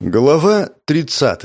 Глава 30.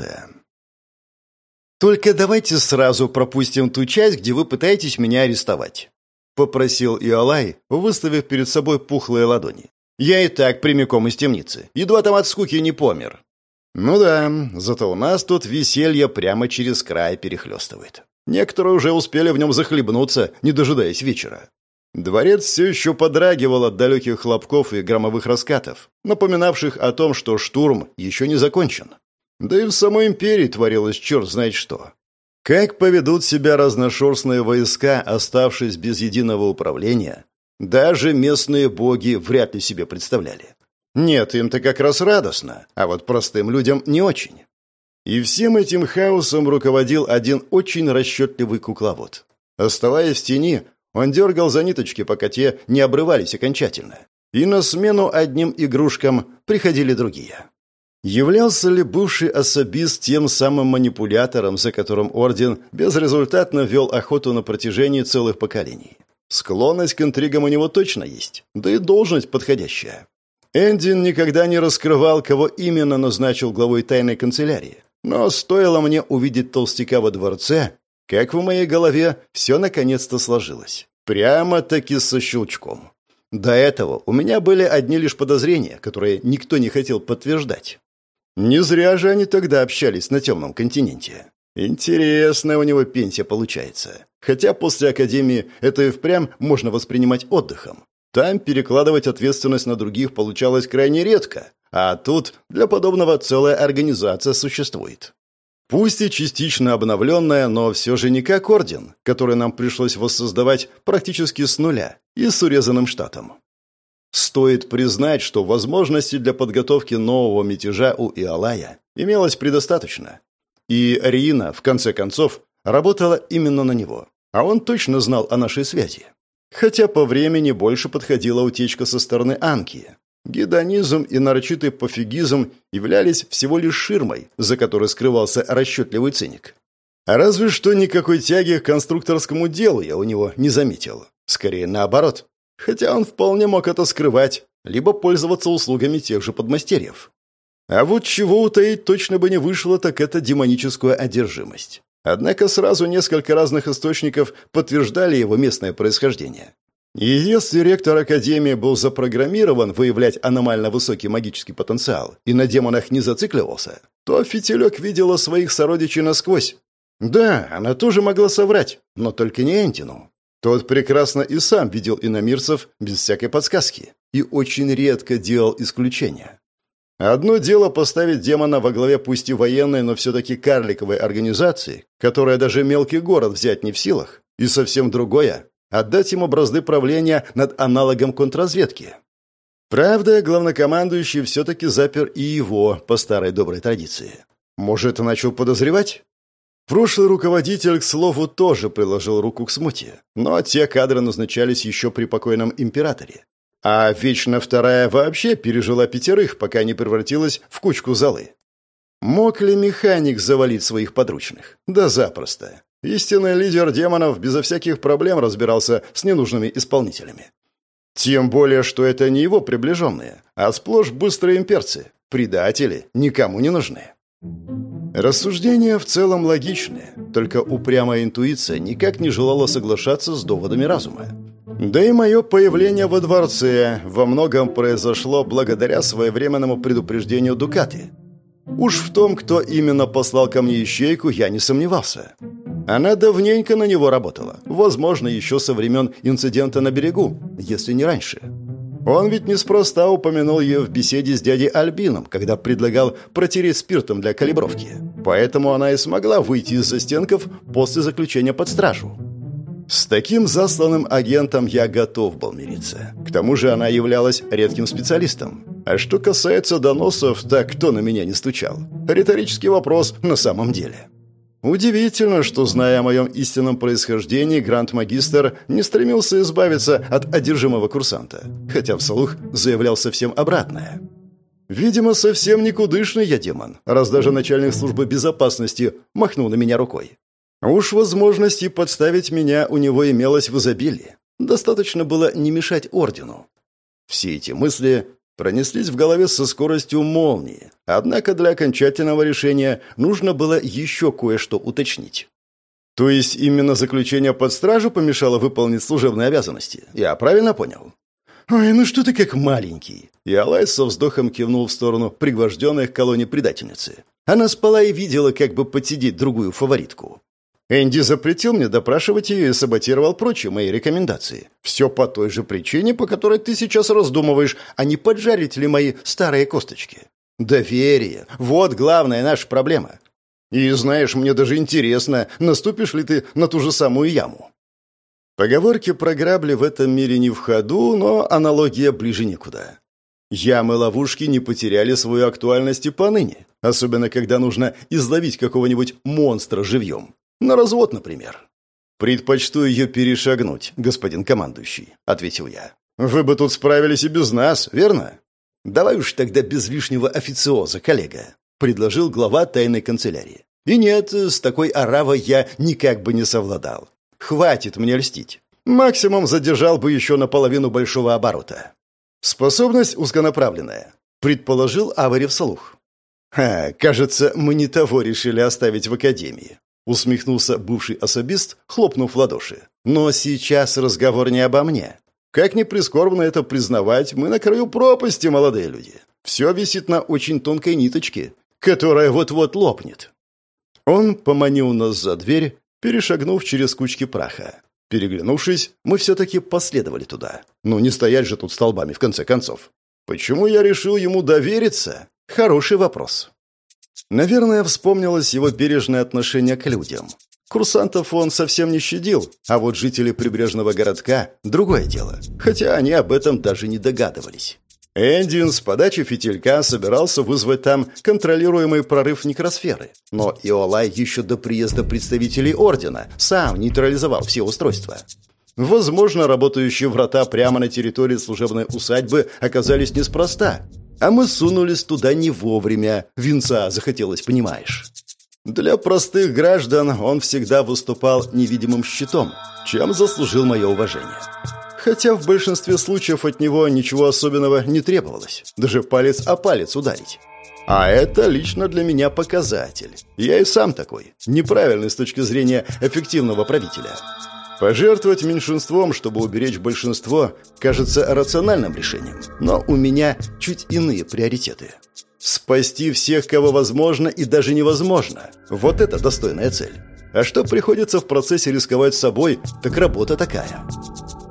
«Только давайте сразу пропустим ту часть, где вы пытаетесь меня арестовать», — попросил Иолай, выставив перед собой пухлые ладони. «Я и так прямиком из темницы. Едва там от скуки не помер». «Ну да, зато у нас тут веселье прямо через край перехлестывает. Некоторые уже успели в нем захлебнуться, не дожидаясь вечера. Дворец все еще подрагивал от далеких хлопков и громовых раскатов, напоминавших о том, что штурм еще не закончен. Да и в самой империи творилось черт знает что. Как поведут себя разношерстные войска, оставшись без единого управления, даже местные боги вряд ли себе представляли. Нет, им-то как раз радостно, а вот простым людям не очень. И всем этим хаосом руководил один очень расчетливый кукловод. Оставаясь в тени, он дергал за ниточки, пока те не обрывались окончательно. И на смену одним игрушкам приходили другие. Являлся ли бывший особист тем самым манипулятором, за которым Орден безрезультатно вел охоту на протяжении целых поколений? Склонность к интригам у него точно есть, да и должность подходящая. Эндин никогда не раскрывал, кого именно назначил главой тайной канцелярии. Но стоило мне увидеть толстяка во дворце, как в моей голове все наконец-то сложилось. Прямо-таки со щелчком. До этого у меня были одни лишь подозрения, которые никто не хотел подтверждать. Не зря же они тогда общались на темном континенте. Интересная у него пенсия получается. Хотя после академии это и впрямь можно воспринимать отдыхом. Там перекладывать ответственность на других получалось крайне редко, а тут для подобного целая организация существует. Пусть и частично обновленная, но все же не как орден, который нам пришлось воссоздавать практически с нуля и с урезанным штатом. Стоит признать, что возможностей для подготовки нового мятежа у Иолая имелось предостаточно. И Рина, в конце концов, работала именно на него, а он точно знал о нашей связи. Хотя по времени больше подходила утечка со стороны Анки, Гедонизм и нарочитый пофигизм являлись всего лишь ширмой, за которой скрывался расчетливый циник. А разве что никакой тяги к конструкторскому делу я у него не заметил. Скорее наоборот. Хотя он вполне мог это скрывать, либо пользоваться услугами тех же подмастерьев. А вот чего утаить точно бы не вышло, так это демоническую одержимость. Однако сразу несколько разных источников подтверждали его местное происхождение. Если ректор Академии был запрограммирован выявлять аномально высокий магический потенциал и на демонах не зацикливался, то Фитилек видела своих сородичей насквозь. Да, она тоже могла соврать, но только не Энтину. Тот прекрасно и сам видел иномирцев без всякой подсказки и очень редко делал исключения. Одно дело поставить демона во главе пусть и военной, но все-таки карликовой организации, которая даже мелкий город взять не в силах, и совсем другое отдать ему бразды правления над аналогом контрразведки. Правда, главнокомандующий все-таки запер и его по старой доброй традиции. Может, начал подозревать? Прошлый руководитель, к слову, тоже приложил руку к смуте, но те кадры назначались еще при покойном императоре. А Вечно Вторая вообще пережила пятерых, пока не превратилась в кучку золы. Мог ли механик завалить своих подручных? Да запросто. Истинный лидер демонов безо всяких проблем разбирался с ненужными исполнителями. Тем более, что это не его приближенные, а сплошь быстрые имперцы. Предатели никому не нужны. Рассуждения в целом логичные, только упрямая интуиция никак не желала соглашаться с доводами разума. Да и мое появление во дворце во многом произошло благодаря своевременному предупреждению Дукаты. Уж в том, кто именно послал ко мне ищейку, я не сомневался. Она давненько на него работала, возможно, еще со времен инцидента на берегу, если не раньше. Он ведь неспроста упомянул ее в беседе с дядей Альбином, когда предлагал протереть спиртом для калибровки. Поэтому она и смогла выйти из застенков после заключения под стражу. С таким засланным агентом я готов был мириться. К тому же она являлась редким специалистом. А что касается доносов, так кто на меня не стучал? Риторический вопрос на самом деле. Удивительно, что, зная о моем истинном происхождении, гранд-магистр не стремился избавиться от одержимого курсанта, хотя вслух заявлял совсем обратное. Видимо, совсем никудышный я демон, раз даже начальник службы безопасности махнул на меня рукой. Уж возможности подставить меня у него имелось в изобилии. Достаточно было не мешать ордену. Все эти мысли пронеслись в голове со скоростью молнии. Однако для окончательного решения нужно было еще кое-что уточнить. То есть именно заключение под стражу помешало выполнить служебные обязанности? Я правильно понял? «Ой, ну что ты как маленький!» И Алай со вздохом кивнул в сторону пригвожденной к колонне предательницы. Она спала и видела, как бы подсидеть другую фаворитку. Энди запретил мне допрашивать ее и саботировал прочие мои рекомендации. Все по той же причине, по которой ты сейчас раздумываешь, а не поджарить ли мои старые косточки. Доверие. Вот главная наша проблема. И знаешь, мне даже интересно, наступишь ли ты на ту же самую яму. Поговорки про грабли в этом мире не в ходу, но аналогия ближе некуда. Ямы-ловушки не потеряли свою актуальность и поныне, особенно когда нужно изловить какого-нибудь монстра живьем. На развод, например. «Предпочту ее перешагнуть, господин командующий», — ответил я. «Вы бы тут справились и без нас, верно?» «Давай уж тогда без лишнего официоза, коллега», — предложил глава тайной канцелярии. «И нет, с такой оравой я никак бы не совладал. Хватит мне льстить. Максимум задержал бы еще наполовину большого оборота. Способность узконаправленная, предположил Авари вслух. «Ха, кажется, мы не того решили оставить в академии», усмехнулся бывший особист, хлопнув в ладоши. «Но сейчас разговор не обо мне. Как ни прискорбно это признавать, мы на краю пропасти, молодые люди. Все висит на очень тонкой ниточке, которая вот-вот лопнет». Он поманил нас за дверь, перешагнув через кучки праха. Переглянувшись, мы все-таки последовали туда. Ну, не стоять же тут столбами, в конце концов. Почему я решил ему довериться? Хороший вопрос. Наверное, вспомнилось его бережное отношение к людям. Курсантов он совсем не щадил, а вот жители прибрежного городка – другое дело. Хотя они об этом даже не догадывались. Эндин с подачи фитилька собирался вызвать там контролируемый прорыв некросферы. Но Иолай еще до приезда представителей Ордена сам нейтрализовал все устройства. Возможно, работающие врата прямо на территории служебной усадьбы оказались неспроста. А мы сунулись туда не вовремя. Винца захотелось, понимаешь. Для простых граждан он всегда выступал невидимым щитом, чем заслужил мое уважение хотя в большинстве случаев от него ничего особенного не требовалось, даже палец о палец ударить. А это лично для меня показатель. Я и сам такой, неправильный с точки зрения эффективного правителя. Пожертвовать меньшинством, чтобы уберечь большинство, кажется рациональным решением, но у меня чуть иные приоритеты. Спасти всех, кого возможно и даже невозможно. Вот это достойная цель. А что приходится в процессе рисковать собой, так работа такая.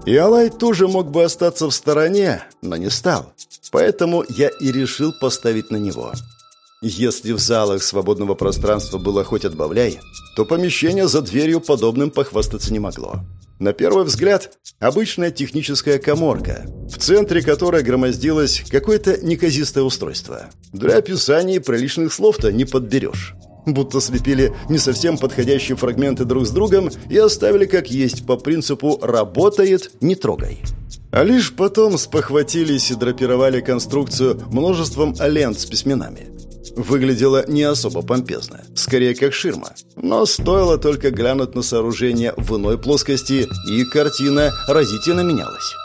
И Алай тоже мог бы остаться в стороне, но не стал. Поэтому я и решил поставить на него. Если в залах свободного пространства было хоть отбавляй, то помещение за дверью подобным похвастаться не могло. На первый взгляд, обычная техническая коморка, в центре которой громоздилось какое-то неказистое устройство. Для описания приличных слов-то не подберешь будто слепили не совсем подходящие фрагменты друг с другом и оставили как есть по принципу «работает, не трогай». А лишь потом спохватились и драпировали конструкцию множеством лент с письменами. Выглядело не особо помпезно, скорее как ширма. Но стоило только глянуть на сооружение в иной плоскости, и картина разительно менялась.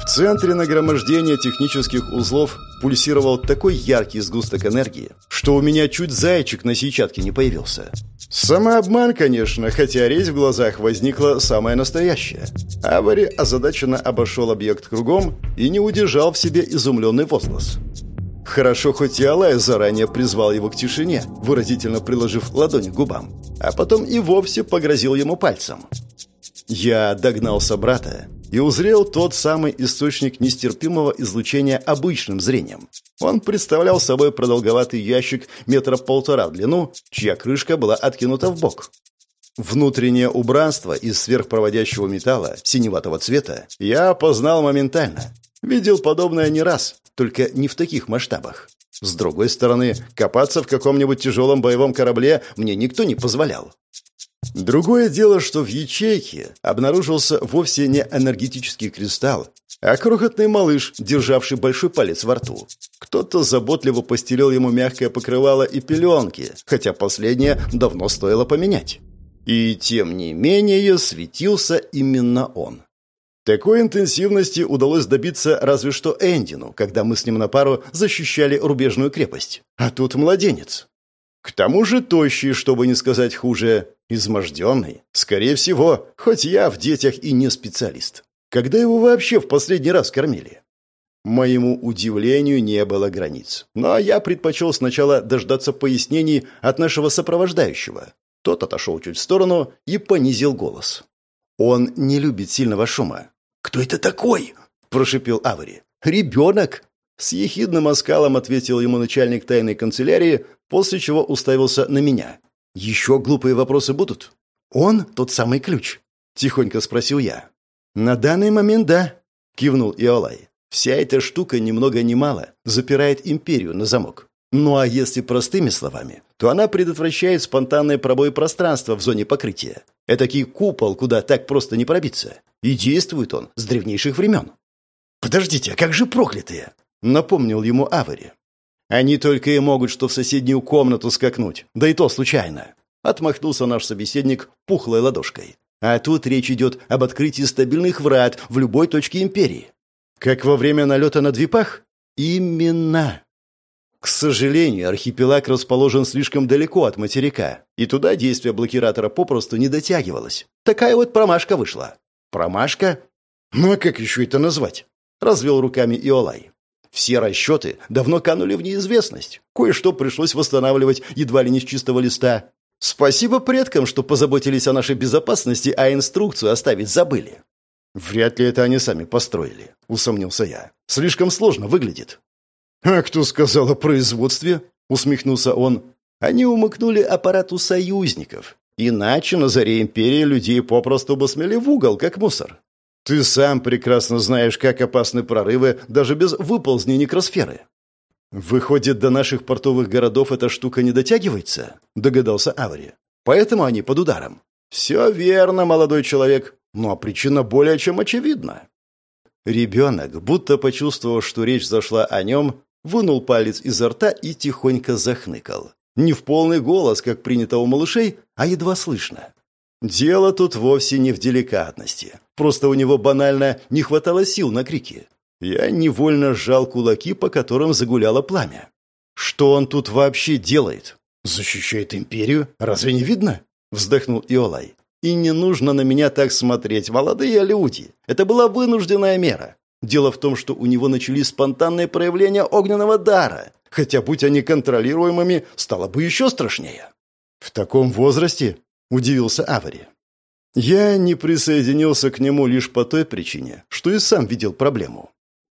В центре нагромождения технических узлов пульсировал такой яркий сгусток энергии, что у меня чуть зайчик на сетчатке не появился. Самообман, конечно, хотя резь в глазах возникла самая настоящая. Авари озадаченно обошел объект кругом и не удержал в себе изумленный возглас. Хорошо, хоть и Алай заранее призвал его к тишине, выразительно приложив ладонь к губам, а потом и вовсе погрозил ему пальцем. Я догнал собрата и узрел тот самый источник нестерпимого излучения обычным зрением. Он представлял собой продолговатый ящик метра полтора в длину, чья крышка была откинута в бок. Внутреннее убранство из сверхпроводящего металла синеватого цвета я опознал моментально. Видел подобное не раз, только не в таких масштабах. С другой стороны, копаться в каком-нибудь тяжелом боевом корабле мне никто не позволял. Другое дело, что в ячейке обнаружился вовсе не энергетический кристалл, а крохотный малыш, державший большой палец во рту. Кто-то заботливо постелил ему мягкое покрывало и пеленки, хотя последнее давно стоило поменять. И тем не менее светился именно он. Такой интенсивности удалось добиться разве что Эндину, когда мы с ним на пару защищали рубежную крепость. А тут младенец. К тому же тощий, чтобы не сказать хуже, изможденный. Скорее всего, хоть я в детях и не специалист. Когда его вообще в последний раз кормили? Моему удивлению не было границ. Но я предпочел сначала дождаться пояснений от нашего сопровождающего. Тот отошел чуть в сторону и понизил голос. Он не любит сильного шума. «Кто это такой?» – прошипел Авари. «Ребенок!» С ехидным оскалом ответил ему начальник тайной канцелярии, после чего уставился на меня. «Еще глупые вопросы будут?» «Он тот самый ключ?» – тихонько спросил я. «На данный момент да», – кивнул Иолай. «Вся эта штука ни много ни мало запирает империю на замок. Ну а если простыми словами, то она предотвращает спонтанный пробой пространства в зоне покрытия. Этакий купол, куда так просто не пробиться. И действует он с древнейших времен. «Подождите, а как же проклятые?» — напомнил ему Авари. «Они только и могут что в соседнюю комнату скакнуть, да и то случайно», — отмахнулся наш собеседник пухлой ладошкой. «А тут речь идет об открытии стабильных врат в любой точке империи». «Как во время налета на Двипах?» «Именно!» К сожалению, архипелаг расположен слишком далеко от материка, и туда действие блокиратора попросту не дотягивалось. Такая вот промашка вышла. Промашка? Ну а как еще это назвать? Развел руками Иолай. Все расчеты давно канули в неизвестность. Кое-что пришлось восстанавливать едва ли не с чистого листа. Спасибо предкам, что позаботились о нашей безопасности, а инструкцию оставить забыли. Вряд ли это они сами построили, усомнился я. Слишком сложно выглядит. А кто сказал о производстве? усмехнулся он. Они умыкнули аппарат у союзников. Иначе на заре империи людей попросту бы смели в угол, как мусор. Ты сам прекрасно знаешь, как опасны прорывы даже без выползни некросферы. Выходит, до наших портовых городов эта штука не дотягивается, догадался Авари. Поэтому они под ударом. Все верно, молодой человек. Но причина более чем очевидна. Ребенок, будто почувствовав, что речь зашла о нем, вынул палец изо рта и тихонько захныкал. Не в полный голос, как принято у малышей, а едва слышно. Дело тут вовсе не в деликатности. Просто у него банально не хватало сил на крики. Я невольно сжал кулаки, по которым загуляло пламя. Что он тут вообще делает? Защищает империю? Разве не видно? Вздохнул Иолай. И не нужно на меня так смотреть, молодые люди. Это была вынужденная мера. Дело в том, что у него начались спонтанные проявления огненного дара. Хотя, будь они контролируемыми, стало бы еще страшнее. «В таком возрасте?» – удивился Авари. Я не присоединился к нему лишь по той причине, что и сам видел проблему.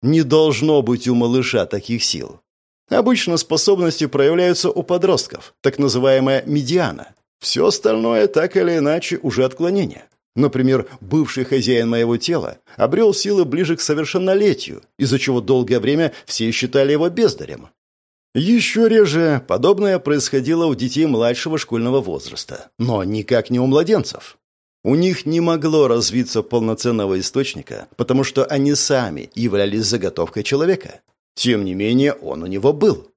Не должно быть у малыша таких сил. Обычно способности проявляются у подростков, так называемая медиана. Все остальное так или иначе уже отклонение. Например, бывший хозяин моего тела обрел силы ближе к совершеннолетию, из-за чего долгое время все считали его бездарем. Еще реже подобное происходило у детей младшего школьного возраста, но никак не у младенцев. У них не могло развиться полноценного источника, потому что они сами являлись заготовкой человека. Тем не менее, он у него был.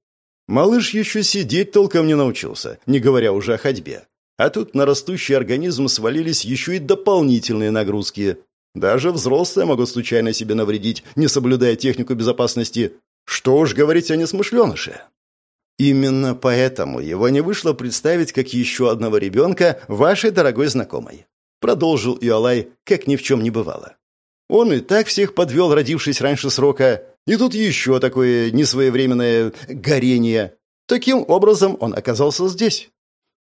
Малыш еще сидеть толком не научился, не говоря уже о ходьбе. А тут на растущий организм свалились еще и дополнительные нагрузки. Даже взрослые могут случайно себе навредить, не соблюдая технику безопасности, что уж говорить о несмышленыше. Именно поэтому его не вышло представить как еще одного ребенка вашей дорогой знакомой. Продолжил Иолай, как ни в чем не бывало. Он и так всех подвел, родившись раньше срока, и тут еще такое несвоевременное горение. Таким образом он оказался здесь.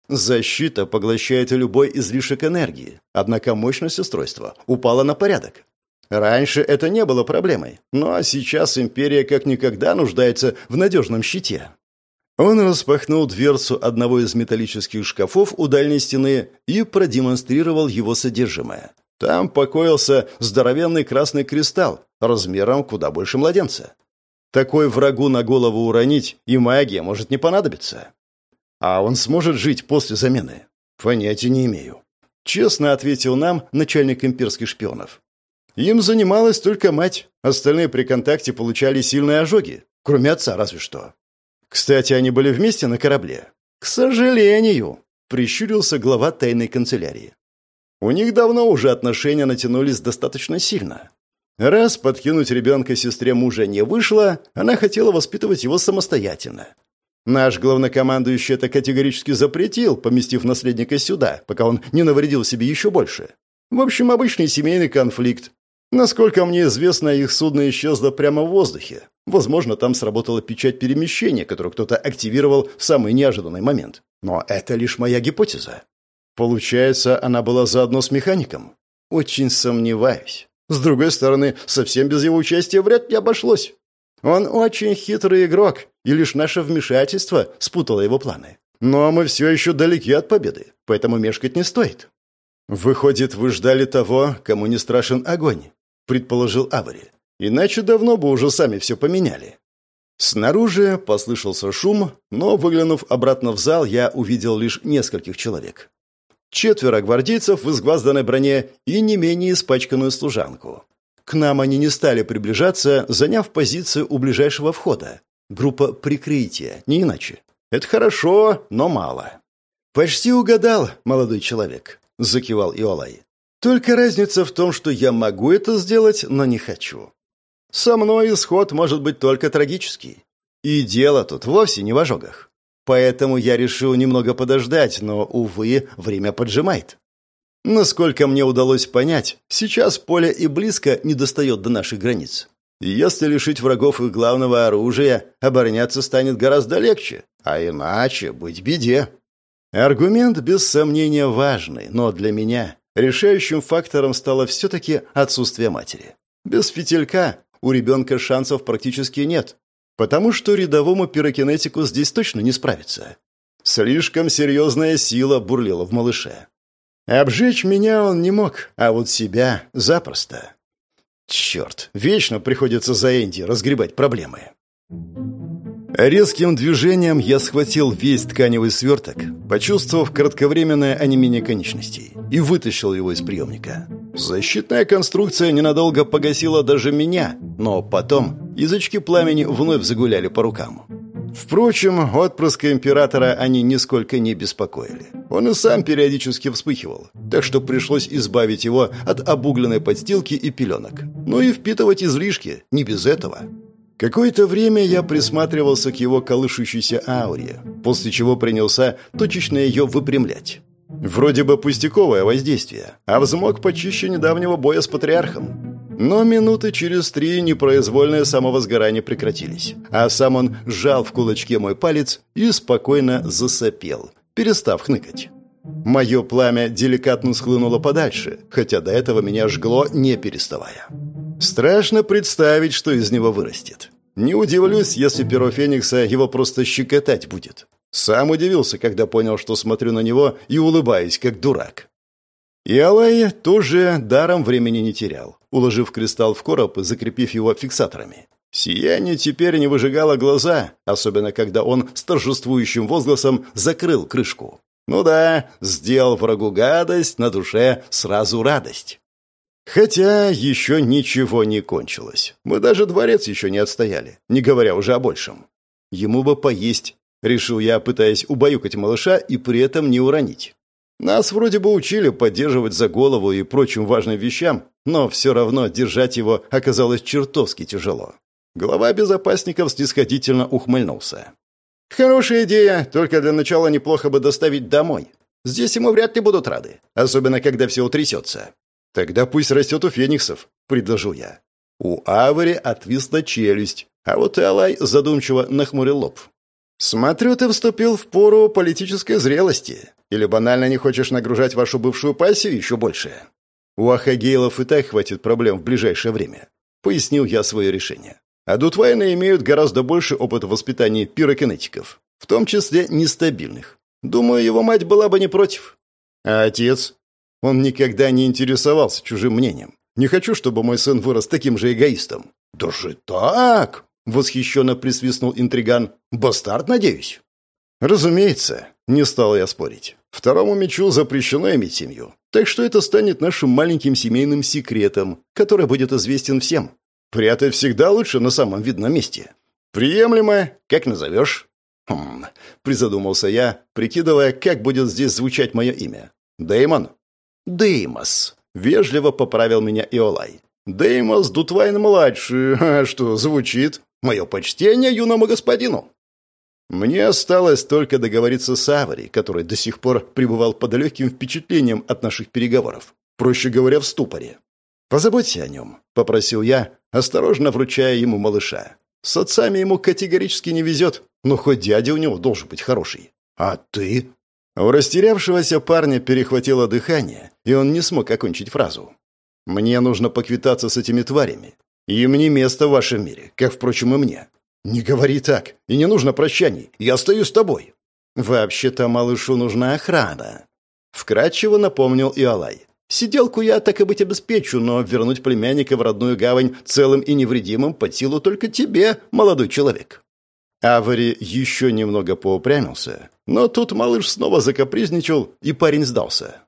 Защита поглощает любой излишек энергии, однако мощность устройства упала на порядок. Раньше это не было проблемой, но сейчас империя как никогда нуждается в надежном щите. Он распахнул дверцу одного из металлических шкафов у дальней стены и продемонстрировал его содержимое. Там покоился здоровенный красный кристалл, размером куда больше младенца. Такой врагу на голову уронить, и магия может не понадобиться. А он сможет жить после замены? Понятия не имею. Честно ответил нам начальник имперских шпионов. Им занималась только мать. Остальные при контакте получали сильные ожоги. Кроме отца, разве что. Кстати, они были вместе на корабле. К сожалению, прищурился глава тайной канцелярии. У них давно уже отношения натянулись достаточно сильно. Раз подкинуть ребенка сестре мужа не вышло, она хотела воспитывать его самостоятельно. Наш главнокомандующий это категорически запретил, поместив наследника сюда, пока он не навредил себе еще больше. В общем, обычный семейный конфликт. Насколько мне известно, их судно исчезло прямо в воздухе. Возможно, там сработала печать перемещения, которую кто-то активировал в самый неожиданный момент. Но это лишь моя гипотеза. Получается, она была заодно с механиком? Очень сомневаюсь. С другой стороны, совсем без его участия вряд ли обошлось. Он очень хитрый игрок, и лишь наше вмешательство спутало его планы. Но мы все еще далеки от победы, поэтому мешкать не стоит. «Выходит, вы ждали того, кому не страшен огонь», — предположил Авари. «Иначе давно бы уже сами все поменяли». Снаружи послышался шум, но, выглянув обратно в зал, я увидел лишь нескольких человек. Четверо гвардейцев в изгвазданной броне и не менее испачканную служанку. К нам они не стали приближаться, заняв позицию у ближайшего входа. Группа прикрытия, не иначе. Это хорошо, но мало. «Почти угадал, молодой человек», — закивал Иолай. «Только разница в том, что я могу это сделать, но не хочу. Со мной исход может быть только трагический. И дело тут вовсе не в ожогах. Поэтому я решил немного подождать, но, увы, время поджимает. Насколько мне удалось понять, сейчас поле и близко не достает до наших границ. Если лишить врагов их главного оружия, обороняться станет гораздо легче, а иначе быть беде. Аргумент без сомнения важный, но для меня решающим фактором стало все-таки отсутствие матери. Без фитилька у ребенка шансов практически нет, потому что рядовому пирокинетику здесь точно не справиться. Слишком серьезная сила бурлила в малыше. Обжечь меня он не мог, а вот себя запросто. Черт, вечно приходится за Энди разгребать проблемы. Резким движением я схватил весь тканевый сверток, почувствовав кратковременное онемение конечностей, и вытащил его из приемника. Защитная конструкция ненадолго погасила даже меня, но потом язычки пламени вновь загуляли по рукам. Впрочем, отпрыска императора они нисколько не беспокоили. Он и сам периодически вспыхивал, так что пришлось избавить его от обугленной подстилки и пеленок. Ну и впитывать излишки, не без этого. Какое-то время я присматривался к его колышущейся ауре, после чего принялся точечно ее выпрямлять. Вроде бы пустяковое воздействие, а взмок почище недавнего боя с патриархом. Но минуты через три непроизвольные самовозгорания прекратились, а сам он сжал в кулачке мой палец и спокойно засопел, перестав хныкать. Мое пламя деликатно схлынуло подальше, хотя до этого меня жгло, не переставая. Страшно представить, что из него вырастет. Не удивлюсь, если перо Феникса его просто щекотать будет. Сам удивился, когда понял, что смотрю на него и улыбаюсь, как дурак. И Алай тоже даром времени не терял уложив кристалл в короб и закрепив его фиксаторами. Сияние теперь не выжигало глаза, особенно когда он с торжествующим возгласом закрыл крышку. Ну да, сделал врагу гадость, на душе сразу радость. Хотя еще ничего не кончилось. Мы даже дворец еще не отстояли, не говоря уже о большем. Ему бы поесть, решил я, пытаясь убаюкать малыша и при этом не уронить. Нас вроде бы учили поддерживать за голову и прочим важным вещам, но все равно держать его оказалось чертовски тяжело. Глава безопасников снисходительно ухмыльнулся. «Хорошая идея, только для начала неплохо бы доставить домой. Здесь ему вряд ли будут рады, особенно когда все утрясется». «Тогда пусть растет у фениксов», — предложил я. У Авари отвисла челюсть, а вот Элай задумчиво нахмурил лоб. «Смотрю, ты вступил в пору политической зрелости. Или банально не хочешь нагружать вашу бывшую пассию еще больше? У Ахагейлов и так хватит проблем в ближайшее время. Пояснил я свое решение. А Дутвайны имеют гораздо больше опыта воспитания пирокинетиков, в том числе нестабильных. Думаю, его мать была бы не против. А отец? Он никогда не интересовался чужим мнением. Не хочу, чтобы мой сын вырос таким же эгоистом. «Даже так?» — восхищенно присвистнул интриган. «Бастард, надеюсь?» «Разумеется», — не стал я спорить. «Второму мечу запрещено иметь семью, так что это станет нашим маленьким семейным секретом, который будет известен всем. Прятать всегда лучше на самом видном месте. Приемлемо, как назовешь?» «Хм...» — призадумался я, прикидывая, как будет здесь звучать мое имя. «Дэймон?» «Деймос», — вежливо поправил меня Иолай. «Деймос Дутвайн-младший, что, звучит? Мое почтение юному господину». Мне осталось только договориться с Авари, который до сих пор пребывал под легким впечатлением от наших переговоров. Проще говоря, в ступоре. «Позаботься о нем», — попросил я, осторожно вручая ему малыша. «С отцами ему категорически не везет, но хоть дядя у него должен быть хороший. А ты?» У растерявшегося парня перехватило дыхание, и он не смог окончить фразу. «Мне нужно поквитаться с этими тварями. Им не место в вашем мире, как, впрочем, и мне. Не говори так, и не нужно прощаний. Я стою с тобой». «Вообще-то малышу нужна охрана», — вкратчиво напомнил Иолай. «Сиделку я, так и быть, обеспечу, но вернуть племянника в родную гавань целым и невредимым под силу только тебе, молодой человек». Авари еще немного поупрямился, но тут малыш снова закапризничал, и парень сдался.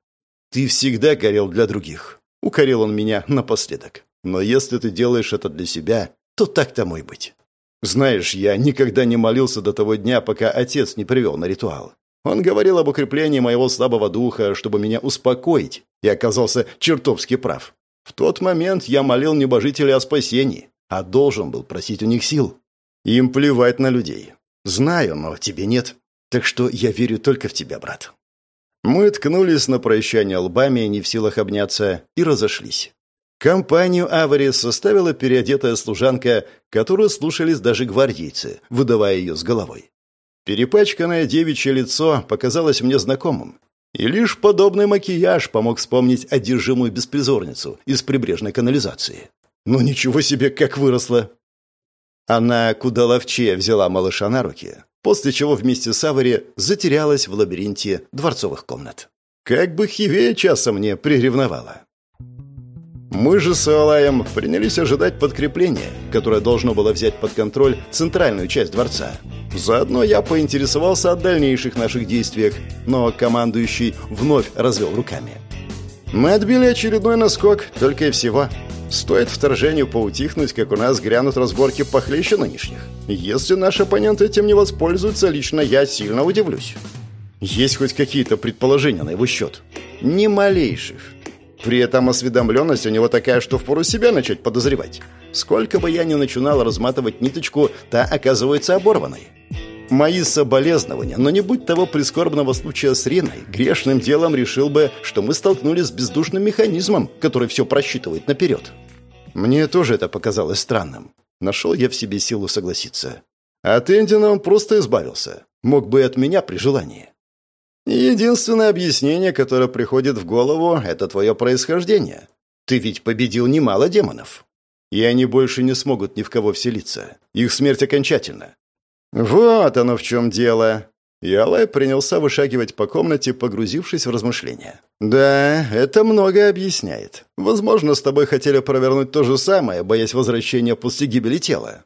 «Ты всегда горел для других», — укорил он меня напоследок. «Но если ты делаешь это для себя, то так тому и быть». Знаешь, я никогда не молился до того дня, пока отец не привел на ритуал. Он говорил об укреплении моего слабого духа, чтобы меня успокоить, и оказался чертовски прав. В тот момент я молил небожителей о спасении, а должен был просить у них сил. Им плевать на людей. Знаю, но тебе нет. Так что я верю только в тебя, брат». Мы ткнулись на прощание лбами, не в силах обняться, и разошлись. Компанию Авари составила переодетая служанка, которую слушались даже гвардейцы, выдавая ее с головой. Перепачканное девичье лицо показалось мне знакомым, и лишь подобный макияж помог вспомнить одержимую беспризорницу из прибрежной канализации. Ну ничего себе, как выросла! Она куда ловчее взяла малыша на руки, после чего вместе с Авари затерялась в лабиринте дворцовых комнат. Как бы Хивея часом мне приревновала. Мы же с Алаем принялись ожидать подкрепления, которое должно было взять под контроль центральную часть дворца. Заодно я поинтересовался о дальнейших наших действиях, но командующий вновь развел руками. Мы отбили очередной наскок, только и всего. Стоит вторжению поутихнуть, как у нас грянут разборки похлеще нынешних. Если наш оппонент этим не воспользуется, лично я сильно удивлюсь. Есть хоть какие-то предположения на его счет? Ни малейших. При этом осведомленность у него такая, что впору себя начать подозревать. Сколько бы я ни начинал разматывать ниточку, та оказывается оборванной. Мои соболезнования, но не будь того прискорбного случая с Риной, грешным делом решил бы, что мы столкнулись с бездушным механизмом, который все просчитывает наперед. Мне тоже это показалось странным. Нашел я в себе силу согласиться. От Эндина он просто избавился. Мог бы и от меня при желании. Единственное объяснение, которое приходит в голову, это твое происхождение. Ты ведь победил немало демонов. И они больше не смогут ни в кого вселиться. Их смерть окончательна. Вот оно в чем дело. Ялай принялся вышагивать по комнате, погрузившись в размышления. «Да, это многое объясняет. Возможно, с тобой хотели провернуть то же самое, боясь возвращения после гибели тела.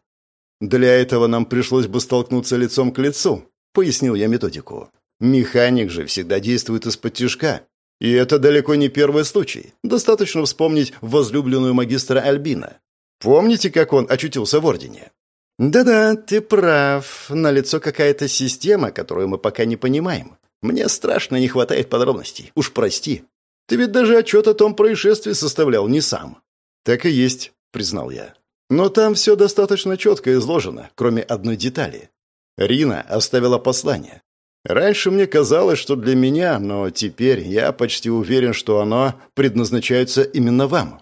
Для этого нам пришлось бы столкнуться лицом к лицу», — пояснил я методику. «Механик же всегда действует из-под тяжка. И это далеко не первый случай. Достаточно вспомнить возлюбленную магистра Альбина. Помните, как он очутился в Ордене? «Да-да, ты прав. Налицо какая-то система, которую мы пока не понимаем. Мне страшно не хватает подробностей. Уж прости. Ты ведь даже отчет о том происшествии составлял не сам». «Так и есть», — признал я. «Но там все достаточно четко изложено, кроме одной детали. Рина оставила послание. Раньше мне казалось, что для меня, но теперь я почти уверен, что оно предназначается именно вам».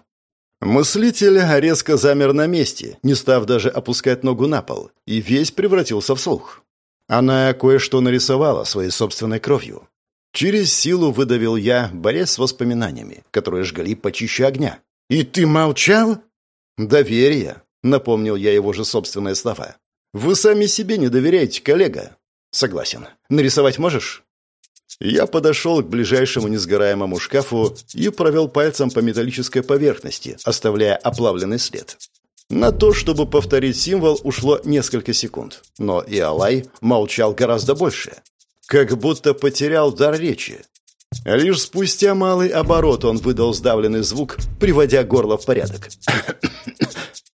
Мыслитель резко замер на месте, не став даже опускать ногу на пол, и весь превратился в слух. Она кое-что нарисовала своей собственной кровью. Через силу выдавил я, борясь с воспоминаниями, которые жгли почище огня. «И ты молчал?» «Доверие», — напомнил я его же собственные слова. «Вы сами себе не доверяете, коллега». «Согласен. Нарисовать можешь?» Я подошел к ближайшему несгораемому шкафу и провел пальцем по металлической поверхности, оставляя оплавленный след. На то, чтобы повторить символ, ушло несколько секунд. Но Иолай молчал гораздо больше. Как будто потерял дар речи. Лишь спустя малый оборот он выдал сдавленный звук, приводя горло в порядок.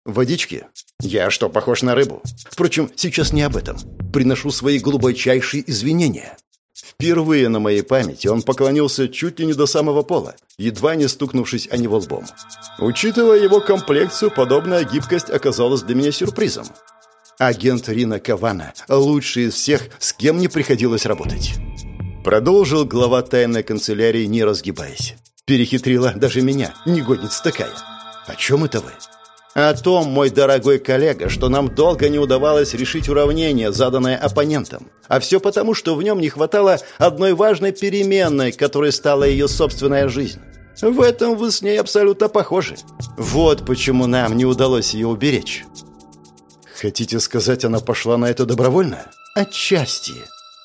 «Водички? Я что, похож на рыбу? Впрочем, сейчас не об этом. Приношу свои глубочайшие извинения». Впервые на моей памяти он поклонился чуть ли не до самого пола, едва не стукнувшись о него лбом. Учитывая его комплекцию, подобная гибкость оказалась для меня сюрпризом. Агент Рина Кавана, лучший из всех, с кем не приходилось работать. Продолжил глава тайной канцелярии, не разгибаясь. Перехитрила даже меня, негодница такая. О чем это вы? О том, мой дорогой коллега, что нам долго не удавалось решить уравнение, заданное оппонентом. А все потому, что в нем не хватало одной важной переменной, которой стала ее собственная жизнь. В этом вы с ней абсолютно похожи. Вот почему нам не удалось ее уберечь. Хотите сказать, она пошла на это добровольно? Отчасти.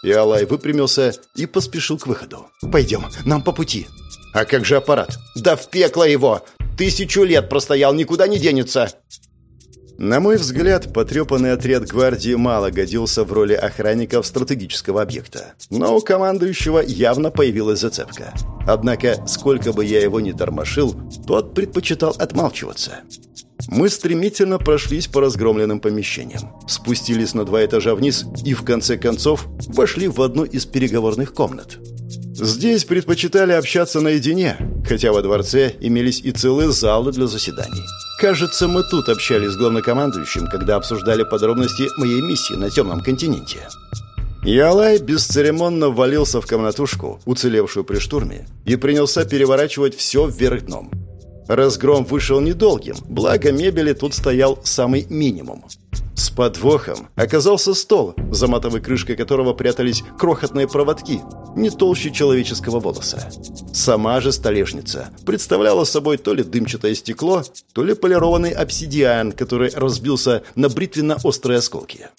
И Алай выпрямился и поспешил к выходу. «Пойдем, нам по пути». «А как же аппарат?» «Да в пекло его! Тысячу лет простоял, никуда не денется!» На мой взгляд, потрепанный отряд гвардии мало годился в роли охранников стратегического объекта. Но у командующего явно появилась зацепка. Однако, сколько бы я его ни тормошил, тот предпочитал отмалчиваться. Мы стремительно прошлись по разгромленным помещениям, спустились на два этажа вниз и, в конце концов, вошли в одну из переговорных комнат. Здесь предпочитали общаться наедине, хотя во дворце имелись и целые залы для заседаний. Кажется, мы тут общались с главнокомандующим, когда обсуждали подробности моей миссии на темном континенте. Ялай бесцеремонно ввалился в комнатушку, уцелевшую при штурме, и принялся переворачивать все вверх дном. Разгром вышел недолгим, благо мебели тут стоял самый минимум. С подвохом оказался стол, за матовой крышкой которого прятались крохотные проводки, не толще человеческого волоса. Сама же столешница представляла собой то ли дымчатое стекло, то ли полированный обсидиан, который разбился на бритвенно-острые осколки.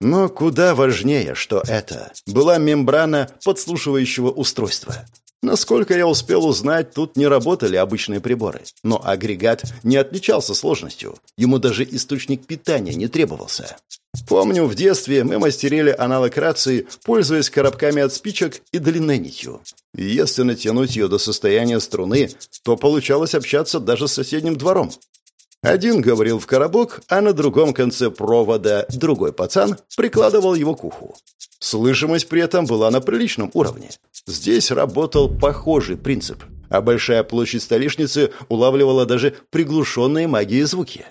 Но куда важнее, что это была мембрана подслушивающего устройства – Насколько я успел узнать, тут не работали обычные приборы. Но агрегат не отличался сложностью. Ему даже источник питания не требовался. Помню, в детстве мы мастерили аналог рации, пользуясь коробками от спичек и длинной нитью. Если натянуть ее до состояния струны, то получалось общаться даже с соседним двором. Один говорил в коробок, а на другом конце провода другой пацан прикладывал его к уху. Слышимость при этом была на приличном уровне. Здесь работал похожий принцип, а большая площадь столешницы улавливала даже приглушенные магией звуки.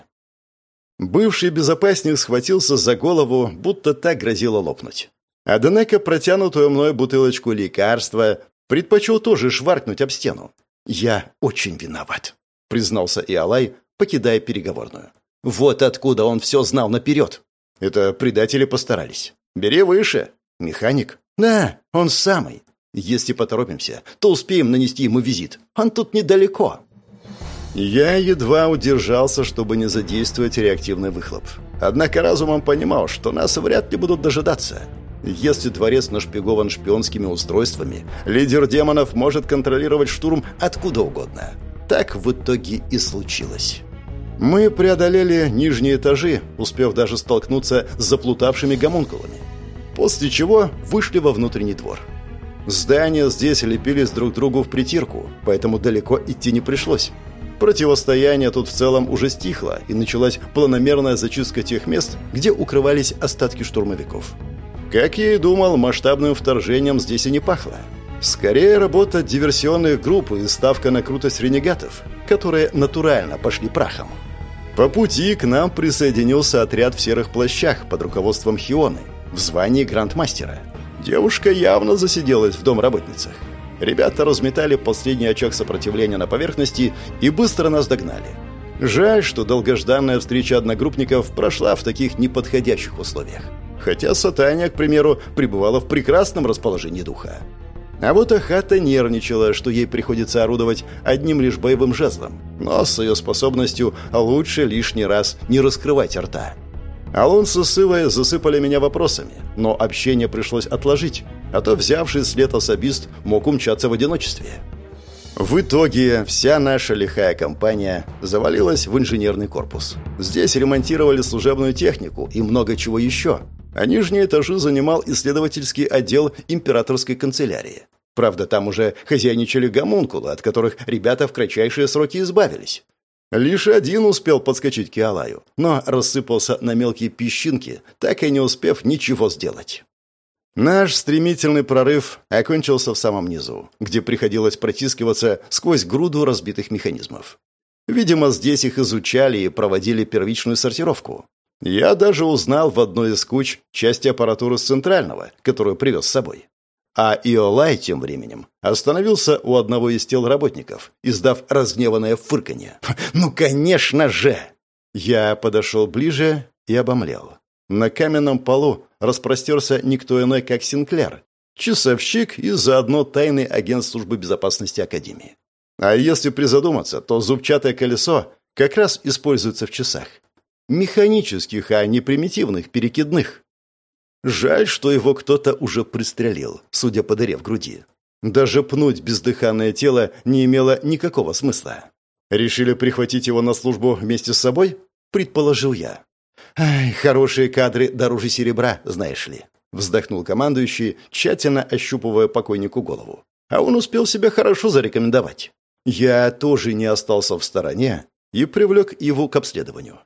Бывший безопасник схватился за голову, будто так грозило лопнуть. Однако протянутую мной бутылочку лекарства предпочел тоже шваркнуть об стену. «Я очень виноват», — признался Иолай, покидая переговорную. «Вот откуда он все знал наперед. Это предатели постарались. Бери выше. Механик? Да, он самый. Если поторопимся, то успеем нанести ему визит. Он тут недалеко». Я едва удержался, чтобы не задействовать реактивный выхлоп. Однако разумом понимал, что нас вряд ли будут дожидаться. Если дворец нашпигован шпионскими устройствами, лидер демонов может контролировать штурм откуда угодно. Так в итоге и случилось. Мы преодолели нижние этажи, успев даже столкнуться с заплутавшими гомункулами. После чего вышли во внутренний двор. Здания здесь лепились друг другу в притирку, поэтому далеко идти не пришлось. Противостояние тут в целом уже стихло, и началась планомерная зачистка тех мест, где укрывались остатки штурмовиков. Как я и думал, масштабным вторжением здесь и не пахло. Скорее работа диверсионных групп и ставка на крутость ренегатов, которые натурально пошли прахом. По пути к нам присоединился отряд в серых плащах под руководством Хионы в звании грандмастера. Девушка явно засиделась в домработницах. Ребята разметали последний очаг сопротивления на поверхности и быстро нас догнали. Жаль, что долгожданная встреча одногруппников прошла в таких неподходящих условиях. Хотя Сатания, к примеру, пребывала в прекрасном расположении духа. А вот Ахата нервничала, что ей приходится орудовать одним лишь боевым жезлом, но с ее способностью лучше лишний раз не раскрывать рта. Алонсо с Ивой засыпали меня вопросами, но общение пришлось отложить, а то взявший след особист мог умчаться в одиночестве. В итоге вся наша лихая компания завалилась в инженерный корпус. Здесь ремонтировали служебную технику и много чего еще, а нижние этажи занимал исследовательский отдел императорской канцелярии. Правда, там уже хозяйничали гомункулы, от которых ребята в кратчайшие сроки избавились. Лишь один успел подскочить к Иолаю, но рассыпался на мелкие песчинки, так и не успев ничего сделать. Наш стремительный прорыв окончился в самом низу, где приходилось протискиваться сквозь груду разбитых механизмов. Видимо, здесь их изучали и проводили первичную сортировку. Я даже узнал в одной из куч части аппаратуры с центрального, которую привез с собой. А Иолай тем временем остановился у одного из тел работников, издав разгневанное фырканье. «Ну, конечно же!» Я подошел ближе и обомлел. На каменном полу распростерся никто иной, как Синклер, часовщик и заодно тайный агент службы безопасности Академии. А если призадуматься, то зубчатое колесо как раз используется в часах. Механических, а не примитивных, перекидных. Жаль, что его кто-то уже пристрелил, судя по дыре в груди. Даже пнуть бездыханное тело не имело никакого смысла. Решили прихватить его на службу вместе с собой? Предположил я. Ай, хорошие кадры дороже серебра, знаешь ли. Вздохнул командующий, тщательно ощупывая покойнику голову. А он успел себя хорошо зарекомендовать. Я тоже не остался в стороне и привлек его к обследованию.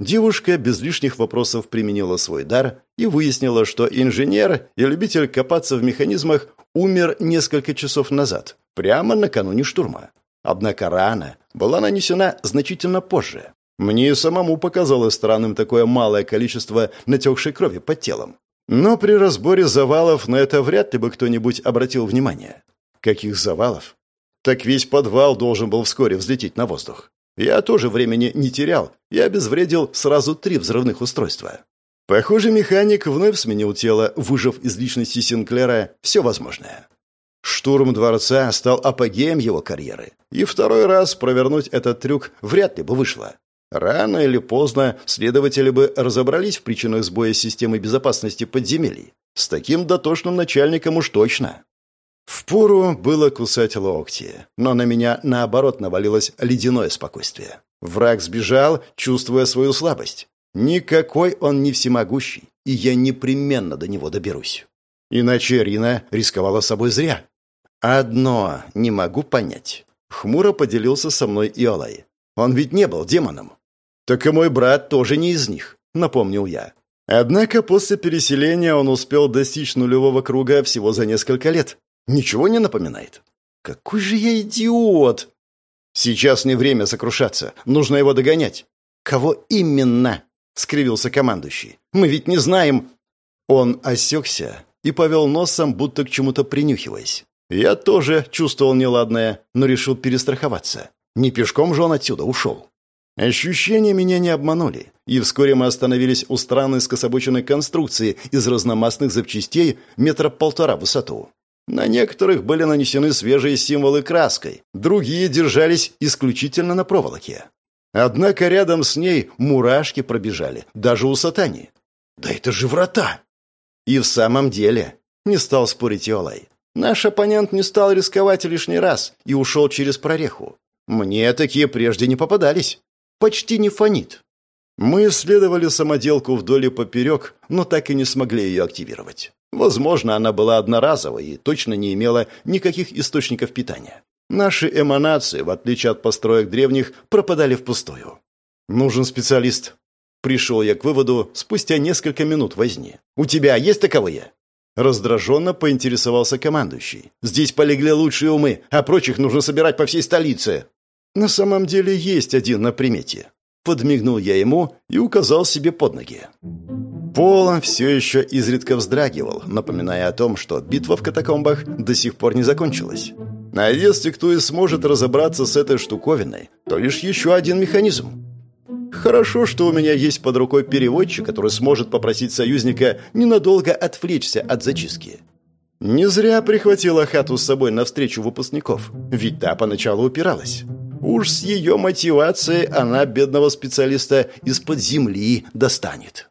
Девушка без лишних вопросов применила свой дар и выяснила, что инженер и любитель копаться в механизмах умер несколько часов назад, прямо накануне штурма. Однако рана была нанесена значительно позже. Мне самому показалось странным такое малое количество натекшей крови под телом. Но при разборе завалов на это вряд ли бы кто-нибудь обратил внимание. Каких завалов? Так весь подвал должен был вскоре взлететь на воздух. Я тоже времени не терял и обезвредил сразу три взрывных устройства. Похоже, механик вновь сменил тело, выжив из личности Синклера все возможное. Штурм дворца стал апогеем его карьеры, и второй раз провернуть этот трюк вряд ли бы вышло. Рано или поздно следователи бы разобрались в причинах сбоя системы безопасности подземелий. С таким дотошным начальником уж точно. Впору было кусать локти, но на меня, наоборот, навалилось ледяное спокойствие. Враг сбежал, чувствуя свою слабость. Никакой он не всемогущий, и я непременно до него доберусь. Иначе Рина рисковала собой зря. Одно не могу понять. Хмуро поделился со мной Иолай. Он ведь не был демоном. Так и мой брат тоже не из них, напомнил я. Однако после переселения он успел достичь нулевого круга всего за несколько лет. Ничего не напоминает? Какой же я идиот! Сейчас не время сокрушаться. Нужно его догонять. Кого именно? Скривился командующий. Мы ведь не знаем. Он осекся и повел носом, будто к чему-то принюхиваясь. Я тоже чувствовал неладное, но решил перестраховаться. Не пешком же он отсюда ушел. Ощущения меня не обманули, и вскоре мы остановились у странной скособоченной конструкции из разномастных запчастей метра полтора в высоту. На некоторых были нанесены свежие символы краской, другие держались исключительно на проволоке. Однако рядом с ней мурашки пробежали, даже у сатани. «Да это же врата!» И в самом деле, не стал спорить Йолай. Наш оппонент не стал рисковать лишний раз и ушел через прореху. Мне такие прежде не попадались. Почти не фонит. Мы исследовали самоделку вдоль и поперек, но так и не смогли ее активировать. Возможно, она была одноразовой и точно не имела никаких источников питания. Наши эманации, в отличие от построек древних, пропадали впустую. Нужен специалист. Пришел я к выводу спустя несколько минут возни. «У тебя есть таковые?» Раздраженно поинтересовался командующий. «Здесь полегли лучшие умы, а прочих нужно собирать по всей столице». «На самом деле есть один на примете». Подмигнул я ему и указал себе под ноги. Пол все еще изредка вздрагивал, напоминая о том, что битва в катакомбах до сих пор не закончилась. А если кто и сможет разобраться с этой штуковиной, то лишь еще один механизм. Хорошо, что у меня есть под рукой переводчик, который сможет попросить союзника ненадолго отвлечься от зачистки. Не зря прихватила хату с собой навстречу выпускников, ведь та поначалу упиралась. Уж с ее мотивацией она бедного специалиста из-под земли достанет.